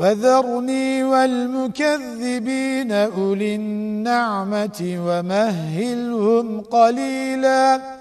وذرني والمكذبين أولي النعمة ومهلهم قليلاً